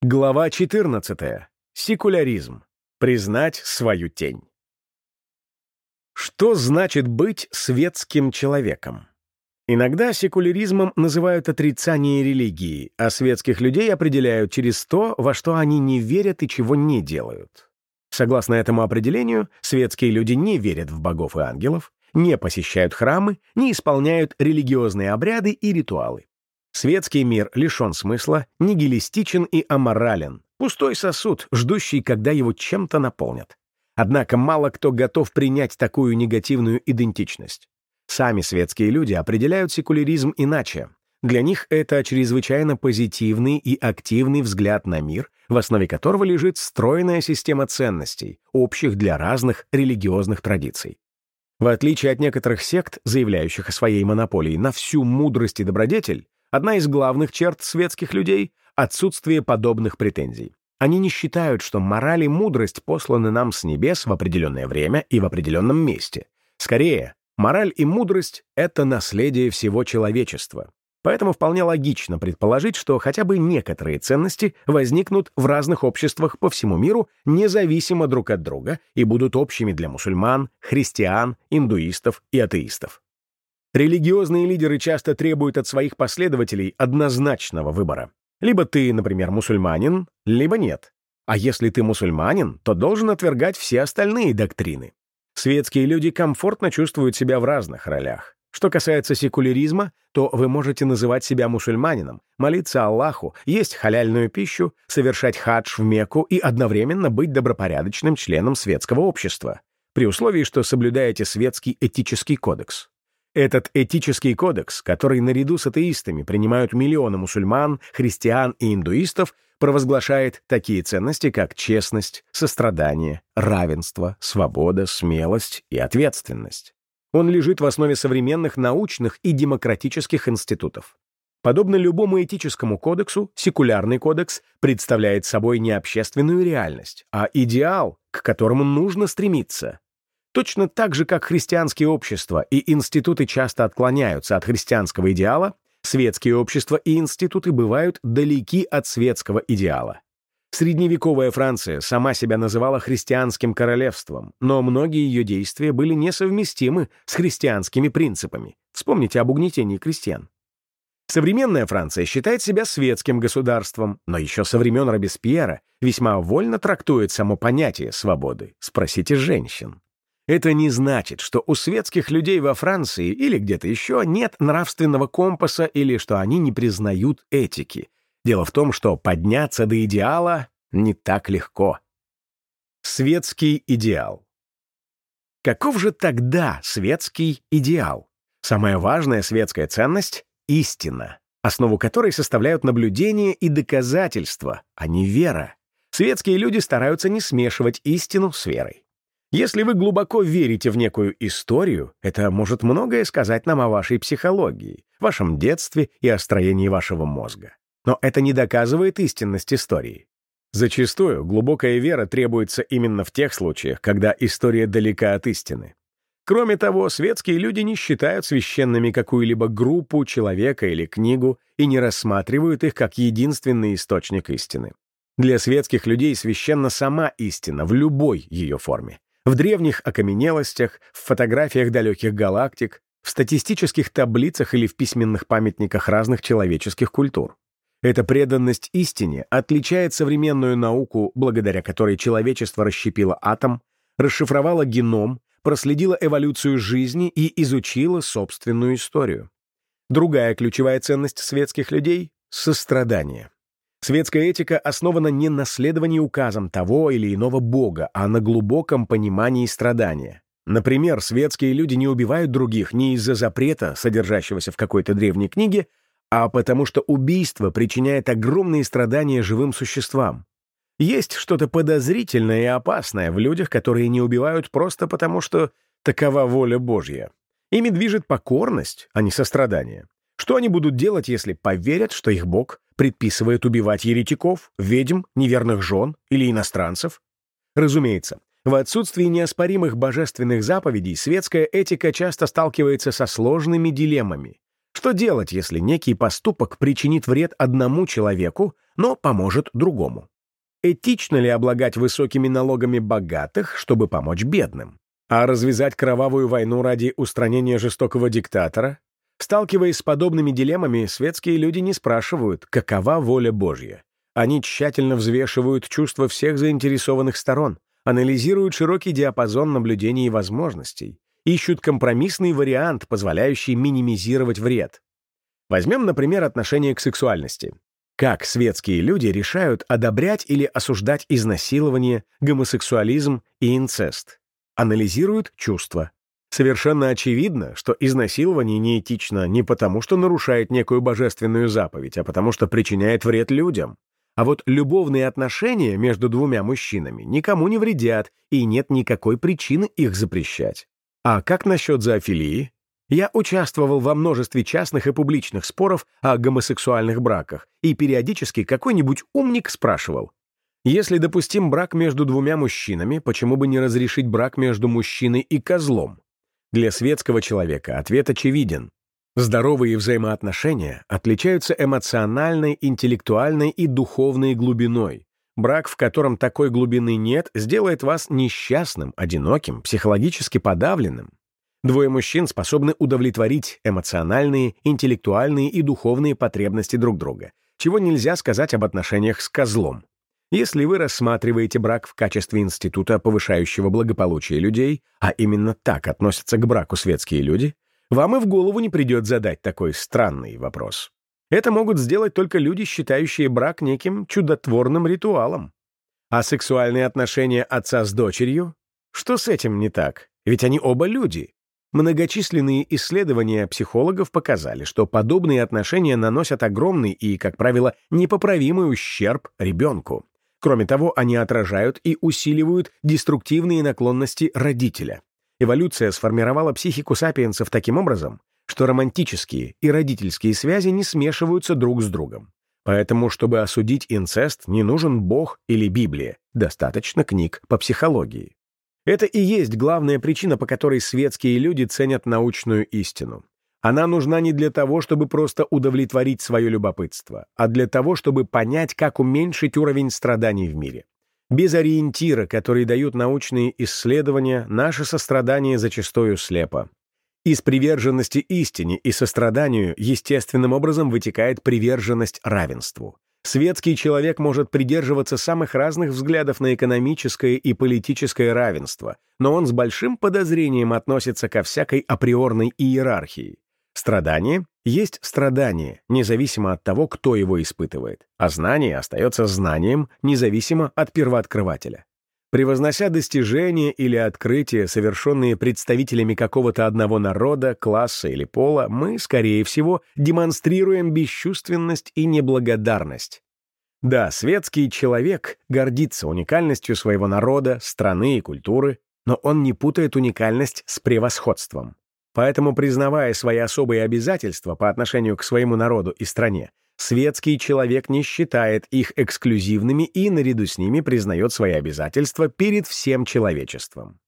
Глава 14. Секуляризм. Признать свою тень. Что значит быть светским человеком? Иногда секуляризмом называют отрицание религии, а светских людей определяют через то, во что они не верят и чего не делают. Согласно этому определению, светские люди не верят в богов и ангелов, не посещают храмы, не исполняют религиозные обряды и ритуалы. Светский мир лишен смысла, нигилистичен и аморален, пустой сосуд, ждущий, когда его чем-то наполнят. Однако мало кто готов принять такую негативную идентичность. Сами светские люди определяют секуляризм иначе. Для них это чрезвычайно позитивный и активный взгляд на мир, в основе которого лежит стройная система ценностей, общих для разных религиозных традиций. В отличие от некоторых сект, заявляющих о своей монополии на всю мудрость и добродетель, Одна из главных черт светских людей — отсутствие подобных претензий. Они не считают, что мораль и мудрость посланы нам с небес в определенное время и в определенном месте. Скорее, мораль и мудрость — это наследие всего человечества. Поэтому вполне логично предположить, что хотя бы некоторые ценности возникнут в разных обществах по всему миру независимо друг от друга и будут общими для мусульман, христиан, индуистов и атеистов. Религиозные лидеры часто требуют от своих последователей однозначного выбора. Либо ты, например, мусульманин, либо нет. А если ты мусульманин, то должен отвергать все остальные доктрины. Светские люди комфортно чувствуют себя в разных ролях. Что касается секуляризма, то вы можете называть себя мусульманином, молиться Аллаху, есть халяльную пищу, совершать хадж в Мекку и одновременно быть добропорядочным членом светского общества, при условии, что соблюдаете светский этический кодекс. Этот этический кодекс, который наряду с атеистами принимают миллионы мусульман, христиан и индуистов, провозглашает такие ценности, как честность, сострадание, равенство, свобода, смелость и ответственность. Он лежит в основе современных научных и демократических институтов. Подобно любому этическому кодексу, секулярный кодекс представляет собой не общественную реальность, а идеал, к которому нужно стремиться, Точно так же, как христианские общества и институты часто отклоняются от христианского идеала, светские общества и институты бывают далеки от светского идеала. Средневековая Франция сама себя называла христианским королевством, но многие ее действия были несовместимы с христианскими принципами. Вспомните об угнетении крестьян. Современная Франция считает себя светским государством, но еще со времен Робеспьера весьма вольно трактует само понятие свободы. Спросите женщин. Это не значит, что у светских людей во Франции или где-то еще нет нравственного компаса или что они не признают этики. Дело в том, что подняться до идеала не так легко. Светский идеал. Каков же тогда светский идеал? Самая важная светская ценность — истина, основу которой составляют наблюдения и доказательства, а не вера. Светские люди стараются не смешивать истину с верой. Если вы глубоко верите в некую историю, это может многое сказать нам о вашей психологии, вашем детстве и о строении вашего мозга. Но это не доказывает истинность истории. Зачастую глубокая вера требуется именно в тех случаях, когда история далека от истины. Кроме того, светские люди не считают священными какую-либо группу, человека или книгу и не рассматривают их как единственный источник истины. Для светских людей священна сама истина в любой ее форме в древних окаменелостях, в фотографиях далеких галактик, в статистических таблицах или в письменных памятниках разных человеческих культур. Эта преданность истине отличает современную науку, благодаря которой человечество расщепило атом, расшифровало геном, проследило эволюцию жизни и изучило собственную историю. Другая ключевая ценность светских людей — сострадание. Светская этика основана не на следовании указам того или иного бога, а на глубоком понимании страдания. Например, светские люди не убивают других не из-за запрета, содержащегося в какой-то древней книге, а потому что убийство причиняет огромные страдания живым существам. Есть что-то подозрительное и опасное в людях, которые не убивают просто потому, что такова воля Божья. Ими движет покорность, а не сострадание. Что они будут делать, если поверят, что их Бог предписывает убивать еретиков, ведьм, неверных жен или иностранцев? Разумеется, в отсутствии неоспоримых божественных заповедей светская этика часто сталкивается со сложными дилеммами. Что делать, если некий поступок причинит вред одному человеку, но поможет другому? Этично ли облагать высокими налогами богатых, чтобы помочь бедным? А развязать кровавую войну ради устранения жестокого диктатора? Сталкиваясь с подобными дилеммами, светские люди не спрашивают, какова воля Божья. Они тщательно взвешивают чувства всех заинтересованных сторон, анализируют широкий диапазон наблюдений и возможностей, ищут компромиссный вариант, позволяющий минимизировать вред. Возьмем, например, отношение к сексуальности. Как светские люди решают одобрять или осуждать изнасилование, гомосексуализм и инцест? Анализируют чувства. Совершенно очевидно, что изнасилование неэтично не потому, что нарушает некую божественную заповедь, а потому что причиняет вред людям. А вот любовные отношения между двумя мужчинами никому не вредят, и нет никакой причины их запрещать. А как насчет зоофилии? Я участвовал во множестве частных и публичных споров о гомосексуальных браках, и периодически какой-нибудь умник спрашивал, если допустим брак между двумя мужчинами, почему бы не разрешить брак между мужчиной и козлом? Для светского человека ответ очевиден. Здоровые взаимоотношения отличаются эмоциональной, интеллектуальной и духовной глубиной. Брак, в котором такой глубины нет, сделает вас несчастным, одиноким, психологически подавленным. Двое мужчин способны удовлетворить эмоциональные, интеллектуальные и духовные потребности друг друга, чего нельзя сказать об отношениях с козлом. Если вы рассматриваете брак в качестве института, повышающего благополучие людей, а именно так относятся к браку светские люди, вам и в голову не придет задать такой странный вопрос. Это могут сделать только люди, считающие брак неким чудотворным ритуалом. А сексуальные отношения отца с дочерью? Что с этим не так? Ведь они оба люди. Многочисленные исследования психологов показали, что подобные отношения наносят огромный и, как правило, непоправимый ущерб ребенку. Кроме того, они отражают и усиливают деструктивные наклонности родителя. Эволюция сформировала психику сапиенсов таким образом, что романтические и родительские связи не смешиваются друг с другом. Поэтому, чтобы осудить инцест, не нужен Бог или Библия, достаточно книг по психологии. Это и есть главная причина, по которой светские люди ценят научную истину. Она нужна не для того, чтобы просто удовлетворить свое любопытство, а для того, чтобы понять, как уменьшить уровень страданий в мире. Без ориентира, который дают научные исследования, наше сострадание зачастую слепо. Из приверженности истине и состраданию естественным образом вытекает приверженность равенству. Светский человек может придерживаться самых разных взглядов на экономическое и политическое равенство, но он с большим подозрением относится ко всякой априорной иерархии. Страдание есть страдание, независимо от того, кто его испытывает, а знание остается знанием, независимо от первооткрывателя. Превознося достижения или открытия, совершенные представителями какого-то одного народа, класса или пола, мы, скорее всего, демонстрируем бесчувственность и неблагодарность. Да, светский человек гордится уникальностью своего народа, страны и культуры, но он не путает уникальность с превосходством. Поэтому, признавая свои особые обязательства по отношению к своему народу и стране, светский человек не считает их эксклюзивными и наряду с ними признает свои обязательства перед всем человечеством.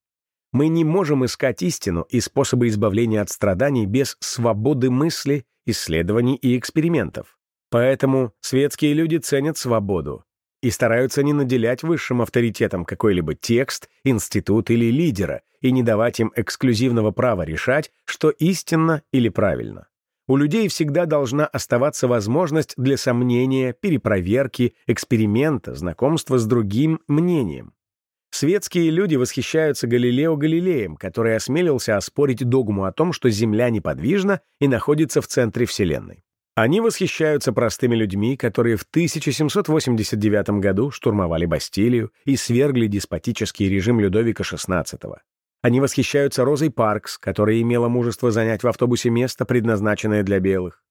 Мы не можем искать истину и способы избавления от страданий без свободы мысли, исследований и экспериментов. Поэтому светские люди ценят свободу, и стараются не наделять высшим авторитетом какой-либо текст, институт или лидера и не давать им эксклюзивного права решать, что истинно или правильно. У людей всегда должна оставаться возможность для сомнения, перепроверки, эксперимента, знакомства с другим мнением. Светские люди восхищаются Галилео Галилеем, который осмелился оспорить догму о том, что Земля неподвижна и находится в центре Вселенной. Они восхищаются простыми людьми, которые в 1789 году штурмовали Бастилию и свергли деспотический режим Людовика XVI. Они восхищаются Розой Паркс, которая имела мужество занять в автобусе место, предназначенное для белых.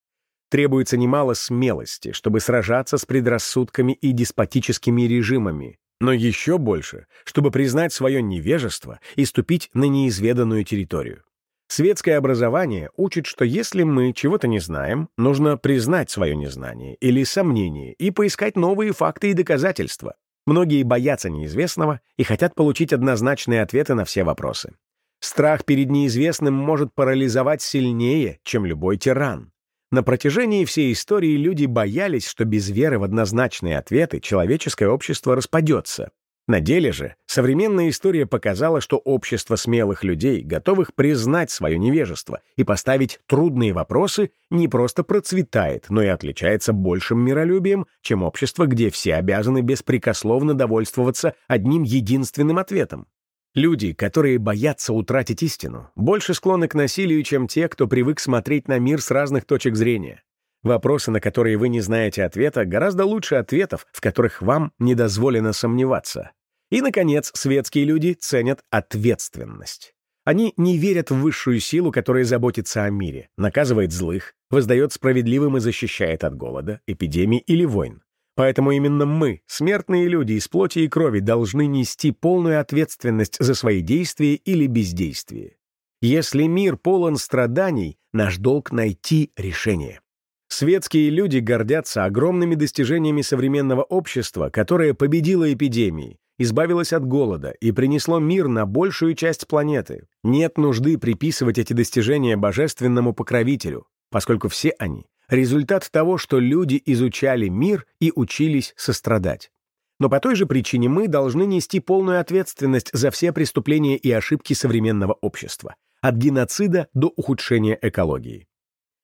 Требуется немало смелости, чтобы сражаться с предрассудками и деспотическими режимами, но еще больше, чтобы признать свое невежество и ступить на неизведанную территорию. Светское образование учит, что если мы чего-то не знаем, нужно признать свое незнание или сомнение и поискать новые факты и доказательства. Многие боятся неизвестного и хотят получить однозначные ответы на все вопросы. Страх перед неизвестным может парализовать сильнее, чем любой тиран. На протяжении всей истории люди боялись, что без веры в однозначные ответы человеческое общество распадется. На деле же современная история показала, что общество смелых людей, готовых признать свое невежество и поставить трудные вопросы, не просто процветает, но и отличается большим миролюбием, чем общество, где все обязаны беспрекословно довольствоваться одним единственным ответом. Люди, которые боятся утратить истину, больше склонны к насилию, чем те, кто привык смотреть на мир с разных точек зрения. Вопросы, на которые вы не знаете ответа, гораздо лучше ответов, в которых вам не дозволено сомневаться. И, наконец, светские люди ценят ответственность. Они не верят в высшую силу, которая заботится о мире, наказывает злых, воздает справедливым и защищает от голода, эпидемий или войн. Поэтому именно мы, смертные люди из плоти и крови, должны нести полную ответственность за свои действия или бездействие. Если мир полон страданий, наш долг — найти решение. Светские люди гордятся огромными достижениями современного общества, которое победило эпидемии, избавилось от голода и принесло мир на большую часть планеты. Нет нужды приписывать эти достижения божественному покровителю, поскольку все они результат того, что люди изучали мир и учились сострадать. Но по той же причине мы должны нести полную ответственность за все преступления и ошибки современного общества, от геноцида до ухудшения экологии.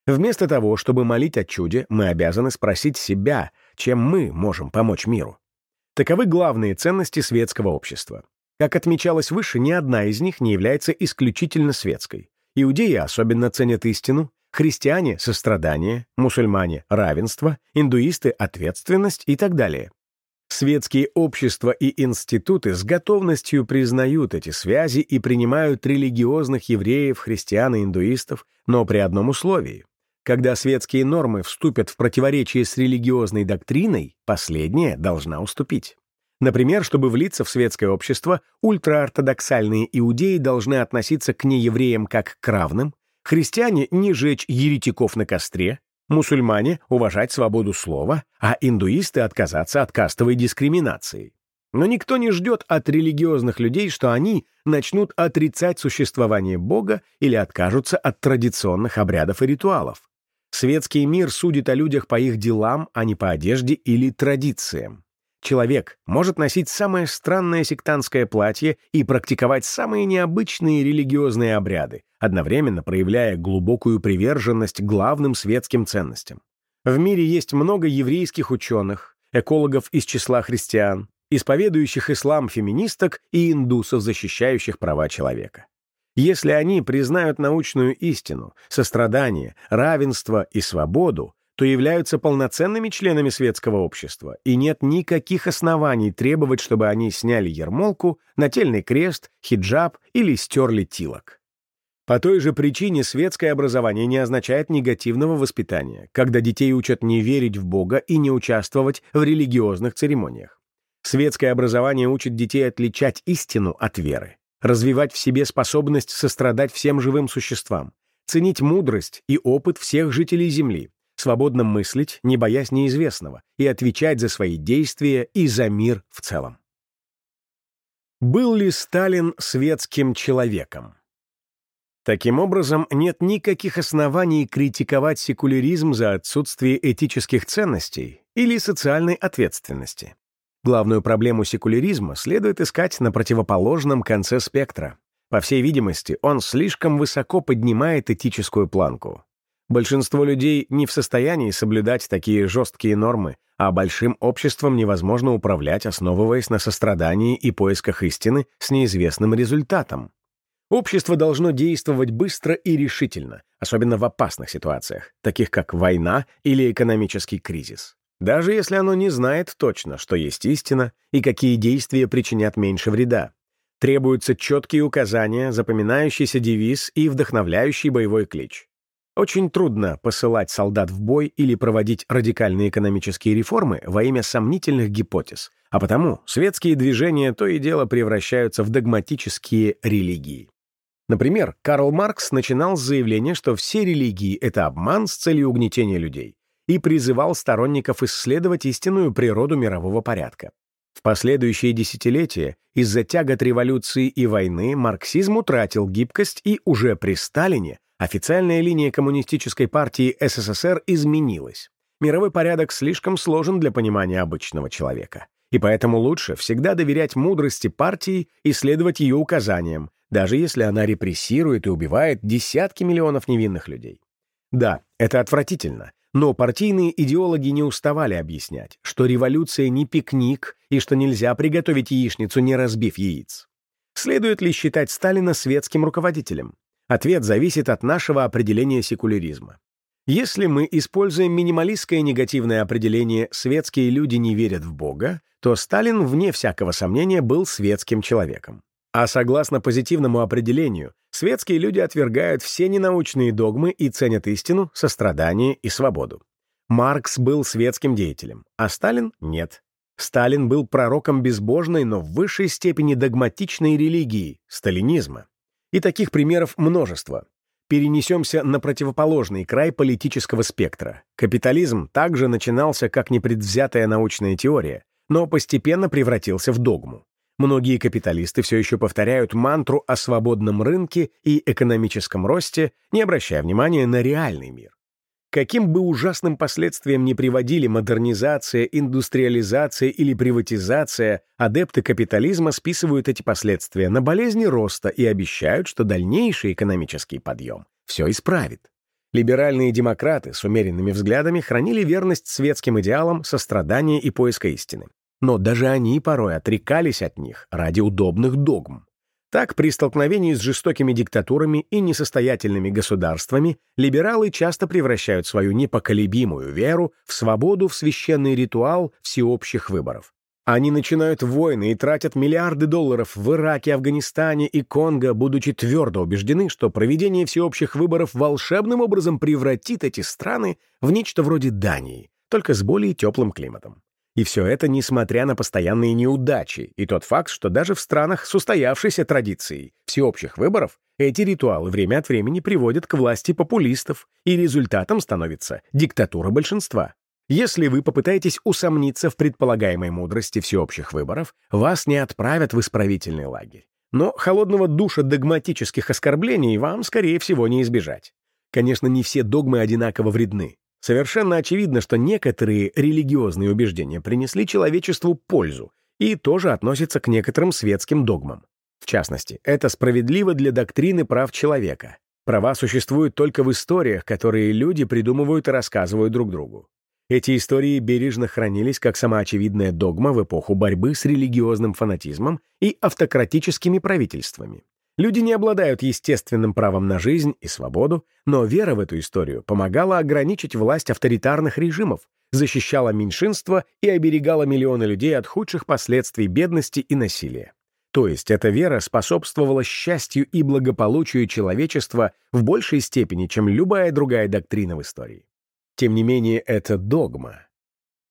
Вместо того, чтобы молить о чуде, мы обязаны спросить себя, чем мы можем помочь миру. Таковы главные ценности светского общества. Как отмечалось выше, ни одна из них не является исключительно светской. Иудеи особенно ценят истину, христиане — сострадание, мусульмане — равенство, индуисты — ответственность и так далее. Светские общества и институты с готовностью признают эти связи и принимают религиозных евреев, христиан и индуистов, но при одном условии. Когда светские нормы вступят в противоречие с религиозной доктриной, последняя должна уступить. Например, чтобы влиться в светское общество, ультраортодоксальные иудеи должны относиться к неевреям как к равным, Христиане не жечь еретиков на костре, мусульмане уважать свободу слова, а индуисты отказаться от кастовой дискриминации. Но никто не ждет от религиозных людей, что они начнут отрицать существование Бога или откажутся от традиционных обрядов и ритуалов. Светский мир судит о людях по их делам, а не по одежде или традициям. Человек может носить самое странное сектантское платье и практиковать самые необычные религиозные обряды, одновременно проявляя глубокую приверженность главным светским ценностям. В мире есть много еврейских ученых, экологов из числа христиан, исповедующих ислам феминисток и индусов, защищающих права человека. Если они признают научную истину, сострадание, равенство и свободу, то являются полноценными членами светского общества, и нет никаких оснований требовать, чтобы они сняли ермолку, нательный крест, хиджаб или стерли тилок. По той же причине светское образование не означает негативного воспитания, когда детей учат не верить в Бога и не участвовать в религиозных церемониях. Светское образование учит детей отличать истину от веры, развивать в себе способность сострадать всем живым существам, ценить мудрость и опыт всех жителей Земли, свободно мыслить, не боясь неизвестного, и отвечать за свои действия и за мир в целом. Был ли Сталин светским человеком? Таким образом, нет никаких оснований критиковать секуляризм за отсутствие этических ценностей или социальной ответственности. Главную проблему секуляризма следует искать на противоположном конце спектра. По всей видимости, он слишком высоко поднимает этическую планку. Большинство людей не в состоянии соблюдать такие жесткие нормы, а большим обществом невозможно управлять, основываясь на сострадании и поисках истины с неизвестным результатом. Общество должно действовать быстро и решительно, особенно в опасных ситуациях, таких как война или экономический кризис. Даже если оно не знает точно, что есть истина и какие действия причинят меньше вреда. Требуются четкие указания, запоминающийся девиз и вдохновляющий боевой клич. Очень трудно посылать солдат в бой или проводить радикальные экономические реформы во имя сомнительных гипотез, а потому светские движения то и дело превращаются в догматические религии. Например, Карл Маркс начинал с заявления, что все религии — это обман с целью угнетения людей, и призывал сторонников исследовать истинную природу мирового порядка. В последующие десятилетия из-за тягот революции и войны марксизм утратил гибкость и уже при Сталине Официальная линия Коммунистической партии СССР изменилась. Мировой порядок слишком сложен для понимания обычного человека. И поэтому лучше всегда доверять мудрости партии и следовать ее указаниям, даже если она репрессирует и убивает десятки миллионов невинных людей. Да, это отвратительно, но партийные идеологи не уставали объяснять, что революция не пикник и что нельзя приготовить яичницу, не разбив яиц. Следует ли считать Сталина светским руководителем? Ответ зависит от нашего определения секуляризма. Если мы используем минималистское негативное определение «светские люди не верят в Бога», то Сталин, вне всякого сомнения, был светским человеком. А согласно позитивному определению, светские люди отвергают все ненаучные догмы и ценят истину, сострадание и свободу. Маркс был светским деятелем, а Сталин — нет. Сталин был пророком безбожной, но в высшей степени догматичной религии — сталинизма. И таких примеров множество. Перенесемся на противоположный край политического спектра. Капитализм также начинался как непредвзятая научная теория, но постепенно превратился в догму. Многие капиталисты все еще повторяют мантру о свободном рынке и экономическом росте, не обращая внимания на реальный мир. Каким бы ужасным последствиям ни приводили модернизация, индустриализация или приватизация, адепты капитализма списывают эти последствия на болезни роста и обещают, что дальнейший экономический подъем все исправит. Либеральные демократы с умеренными взглядами хранили верность светским идеалам сострадания и поиска истины. Но даже они порой отрекались от них ради удобных догм. Так, при столкновении с жестокими диктатурами и несостоятельными государствами либералы часто превращают свою непоколебимую веру в свободу в священный ритуал всеобщих выборов. Они начинают войны и тратят миллиарды долларов в Ираке, Афганистане и Конго, будучи твердо убеждены, что проведение всеобщих выборов волшебным образом превратит эти страны в нечто вроде Дании, только с более теплым климатом. И все это несмотря на постоянные неудачи и тот факт, что даже в странах с устоявшейся традицией всеобщих выборов эти ритуалы время от времени приводят к власти популистов, и результатом становится диктатура большинства. Если вы попытаетесь усомниться в предполагаемой мудрости всеобщих выборов, вас не отправят в исправительный лагерь. Но холодного душа догматических оскорблений вам, скорее всего, не избежать. Конечно, не все догмы одинаково вредны. Совершенно очевидно, что некоторые религиозные убеждения принесли человечеству пользу и тоже относятся к некоторым светским догмам. В частности, это справедливо для доктрины прав человека. Права существуют только в историях, которые люди придумывают и рассказывают друг другу. Эти истории бережно хранились как самоочевидная догма в эпоху борьбы с религиозным фанатизмом и автократическими правительствами. Люди не обладают естественным правом на жизнь и свободу, но вера в эту историю помогала ограничить власть авторитарных режимов, защищала меньшинство и оберегала миллионы людей от худших последствий бедности и насилия. То есть эта вера способствовала счастью и благополучию человечества в большей степени, чем любая другая доктрина в истории. Тем не менее, это догма.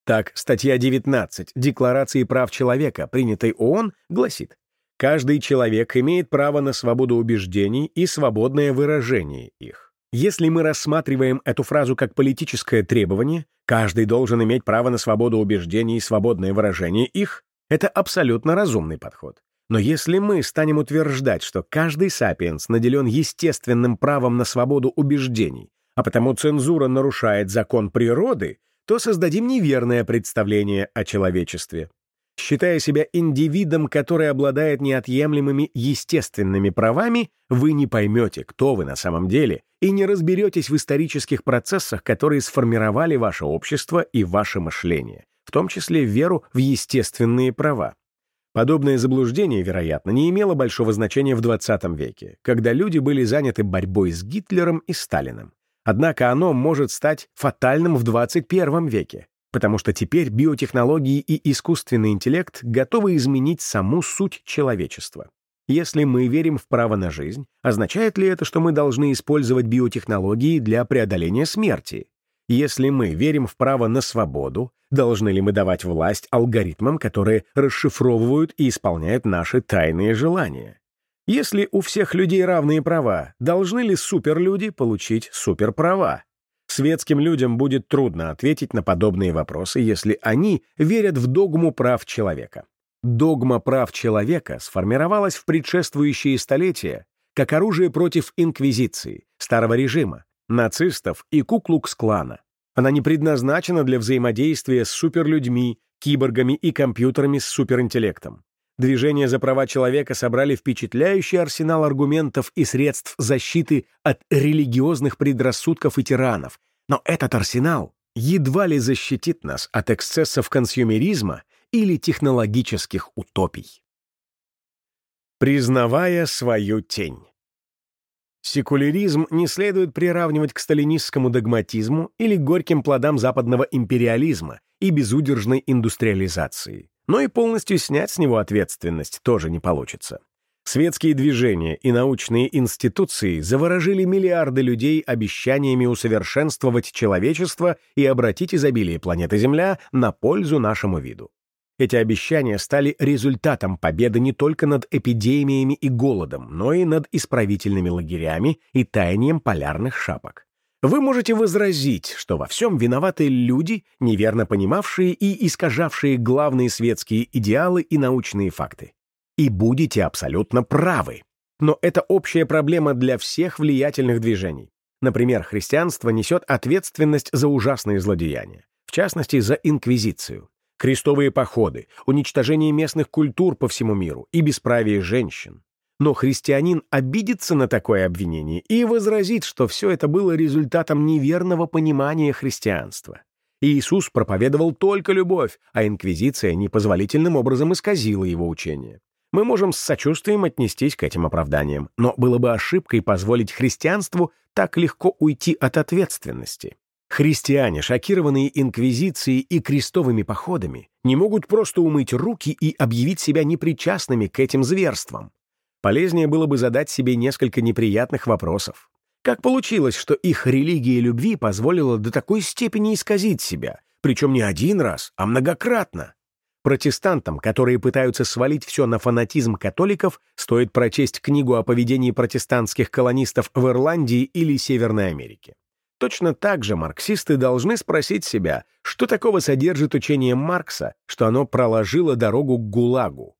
Так, статья 19 Декларации прав человека, принятой ООН, гласит, Каждый человек имеет право на свободу убеждений и свободное выражение их. Если мы рассматриваем эту фразу как политическое требование, каждый должен иметь право на свободу убеждений и свободное выражение их, это абсолютно разумный подход. Но если мы станем утверждать, что каждый сапиенс наделен естественным правом на свободу убеждений, а потому цензура нарушает закон природы, то создадим неверное представление о человечестве считая себя индивидом, который обладает неотъемлемыми естественными правами, вы не поймете, кто вы на самом деле, и не разберетесь в исторических процессах, которые сформировали ваше общество и ваше мышление, в том числе веру в естественные права. Подобное заблуждение, вероятно, не имело большого значения в 20 веке, когда люди были заняты борьбой с Гитлером и Сталиным. Однако оно может стать фатальным в 21 веке, потому что теперь биотехнологии и искусственный интеллект готовы изменить саму суть человечества. Если мы верим в право на жизнь, означает ли это, что мы должны использовать биотехнологии для преодоления смерти? Если мы верим в право на свободу, должны ли мы давать власть алгоритмам, которые расшифровывают и исполняют наши тайные желания? Если у всех людей равные права, должны ли суперлюди получить суперправа? Светским людям будет трудно ответить на подобные вопросы, если они верят в догму прав человека. Догма прав человека сформировалась в предшествующие столетия, как оружие против инквизиции, старого режима, нацистов и куклукс-клана. Она не предназначена для взаимодействия с суперлюдьми, киборгами и компьютерами с суперинтеллектом. Движение за права человека собрали впечатляющий арсенал аргументов и средств защиты от религиозных предрассудков и тиранов. Но этот арсенал едва ли защитит нас от эксцессов консюмеризма или технологических утопий. Признавая свою тень. Секуляризм не следует приравнивать к сталинистскому догматизму или горьким плодам западного империализма и безудержной индустриализации. Но и полностью снять с него ответственность тоже не получится. Светские движения и научные институции заворожили миллиарды людей обещаниями усовершенствовать человечество и обратить изобилие планеты Земля на пользу нашему виду. Эти обещания стали результатом победы не только над эпидемиями и голодом, но и над исправительными лагерями и таянием полярных шапок. Вы можете возразить, что во всем виноваты люди, неверно понимавшие и искажавшие главные светские идеалы и научные факты и будете абсолютно правы. Но это общая проблема для всех влиятельных движений. Например, христианство несет ответственность за ужасные злодеяния, в частности, за инквизицию, крестовые походы, уничтожение местных культур по всему миру и бесправие женщин. Но христианин обидится на такое обвинение и возразит, что все это было результатом неверного понимания христианства. Иисус проповедовал только любовь, а инквизиция непозволительным образом исказила его учение. Мы можем с сочувствием отнестись к этим оправданиям, но было бы ошибкой позволить христианству так легко уйти от ответственности. Христиане, шокированные инквизицией и крестовыми походами, не могут просто умыть руки и объявить себя непричастными к этим зверствам. Полезнее было бы задать себе несколько неприятных вопросов. Как получилось, что их религия любви позволила до такой степени исказить себя, причем не один раз, а многократно? Протестантам, которые пытаются свалить все на фанатизм католиков, стоит прочесть книгу о поведении протестантских колонистов в Ирландии или Северной Америке. Точно так же марксисты должны спросить себя, что такого содержит учение Маркса, что оно проложило дорогу к ГУЛАГу.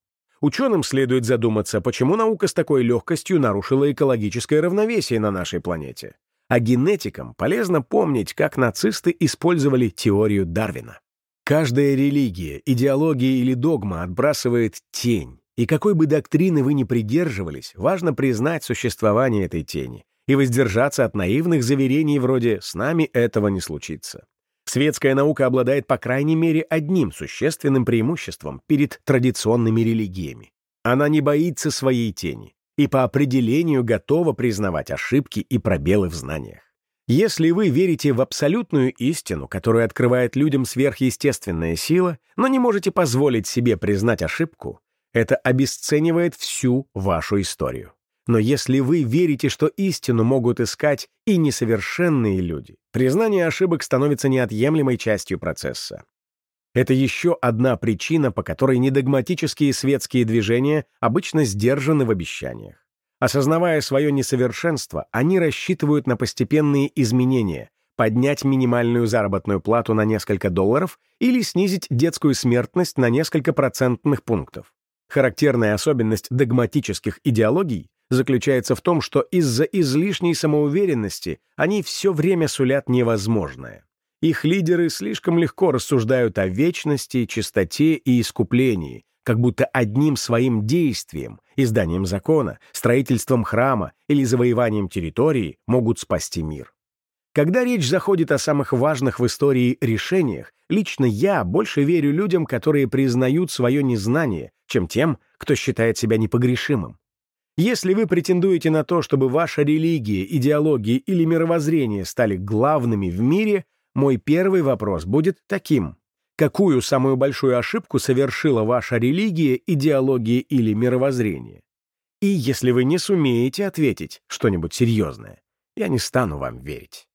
Ученым следует задуматься, почему наука с такой легкостью нарушила экологическое равновесие на нашей планете. А генетикам полезно помнить, как нацисты использовали теорию Дарвина. Каждая религия, идеология или догма отбрасывает тень, и какой бы доктрины вы ни придерживались, важно признать существование этой тени и воздержаться от наивных заверений вроде «с нами этого не случится». Светская наука обладает по крайней мере одним существенным преимуществом перед традиционными религиями. Она не боится своей тени и по определению готова признавать ошибки и пробелы в знаниях. Если вы верите в абсолютную истину, которую открывает людям сверхъестественная сила, но не можете позволить себе признать ошибку, это обесценивает всю вашу историю. Но если вы верите, что истину могут искать и несовершенные люди, признание ошибок становится неотъемлемой частью процесса. Это еще одна причина, по которой недогматические светские движения обычно сдержаны в обещаниях. Осознавая свое несовершенство, они рассчитывают на постепенные изменения, поднять минимальную заработную плату на несколько долларов или снизить детскую смертность на несколько процентных пунктов. Характерная особенность догматических идеологий заключается в том, что из-за излишней самоуверенности они все время сулят невозможное. Их лидеры слишком легко рассуждают о вечности, чистоте и искуплении, как будто одним своим действием, изданием закона, строительством храма или завоеванием территории могут спасти мир. Когда речь заходит о самых важных в истории решениях, лично я больше верю людям, которые признают свое незнание, чем тем, кто считает себя непогрешимым. Если вы претендуете на то, чтобы ваша религия, идеология или мировоззрение стали главными в мире, мой первый вопрос будет таким. Какую самую большую ошибку совершила ваша религия, идеология или мировоззрение? И если вы не сумеете ответить что-нибудь серьезное, я не стану вам верить.